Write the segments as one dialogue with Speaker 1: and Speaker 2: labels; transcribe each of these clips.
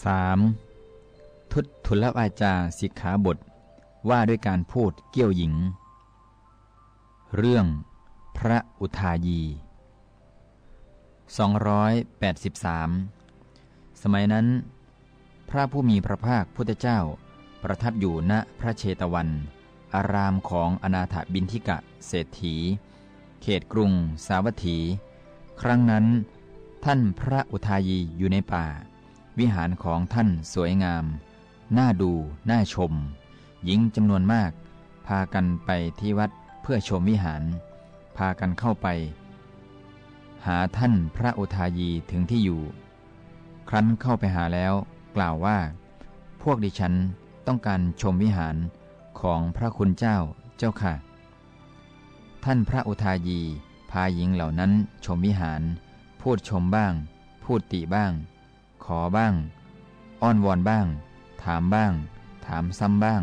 Speaker 1: 3. ทุตทุลวาจาสิกขาบท ว่าด้วยการพูดเกี่ยวหญิง เรื่อง พระอุทายี 283 สมัยนั้น พระผู้มีพระภาคพุทธเจ้า ประทับอยู่ณพระเชตวัน อารามของอนาถบินทิกะเศรษฐี เขตกรุงสาวัตถี ครั้งนั้น ท่านพระอุทายีอยู่ในป่า วิหารของท่านสวยงาม น่าดู น่าชม หญิงจำนวนมาก พากันไปที่วัดเพื่อชมวิหาร พากันเข้าไป หาท่านพระอุทายีถึงที่อยู่ ครั้นเข้าไปหาแล้ว กล่าวว่า พวกดิฉันต้องการชมวิหารของพระคุณเจ้าเจ้าค่ะ ท่านพระอุทายีพาหญิงเหล่านั้นชมวิหาร พูดชมบ้าง พูดติบ้าง ขอบ้าง อ้อนวอนบ้าง ถามบ้าง ถามซ้ำบ้าง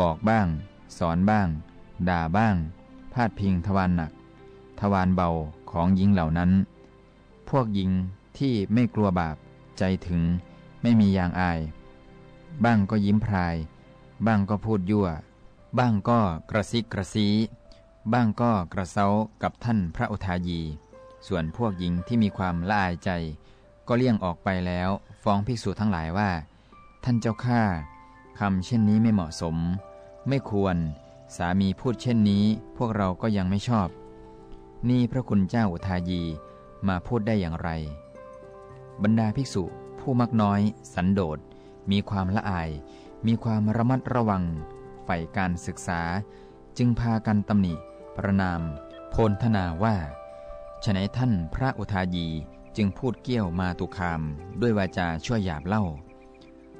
Speaker 1: บอกบ้าง สอนบ้าง ด่าบ้าง พาดพิงทวารหนัก ทวารเบาของหญิงเหล่านั้น พวกหญิงที่ไม่กลัวบาปใจถึงไม่มียางอาย บ้างก็ยิ้มพราย บ้างก็พูดยั่ว บ้างก็กระซิกกระซีบ้างก็กระเซากับท่านพระอุทายี ส่วนพวกหญิงที่มีความละอายใจ ก็เลี่ยงออกไปแล้ว ฟ้องภิกษุทั้งหลายว่า ท่านเจ้าข้าคำเช่นนี้ไม่เหมาะสม ไม่ควร สามีพูดเช่นนี้ พวกเราก็ยังไม่ชอบ นี่พระคุณเจ้าอุทายีมาพูดได้อย่างไร บรรดาภิกษุ ผู้มักน้อย สันโดษมีความละอาย มีความระมัดระวังใฝ่การศึกษา จึงพากันตำหนิ ประนาม โพลธนาว่าฉนัยท่านพระอุทายี จึงพูดเกี้ยวมาตุคามด้วยวาจาช่วยหยาบเล่า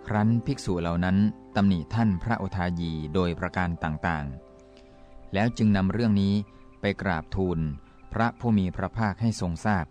Speaker 1: ครั้นภิกษุเหล่านั้นตำหนิท่านพระอุทายีโดยประการต่างๆ แล้วจึงนำเรื่องนี้ไปกราบทูลพระผู้มีพระภาคให้ทรงทราบพ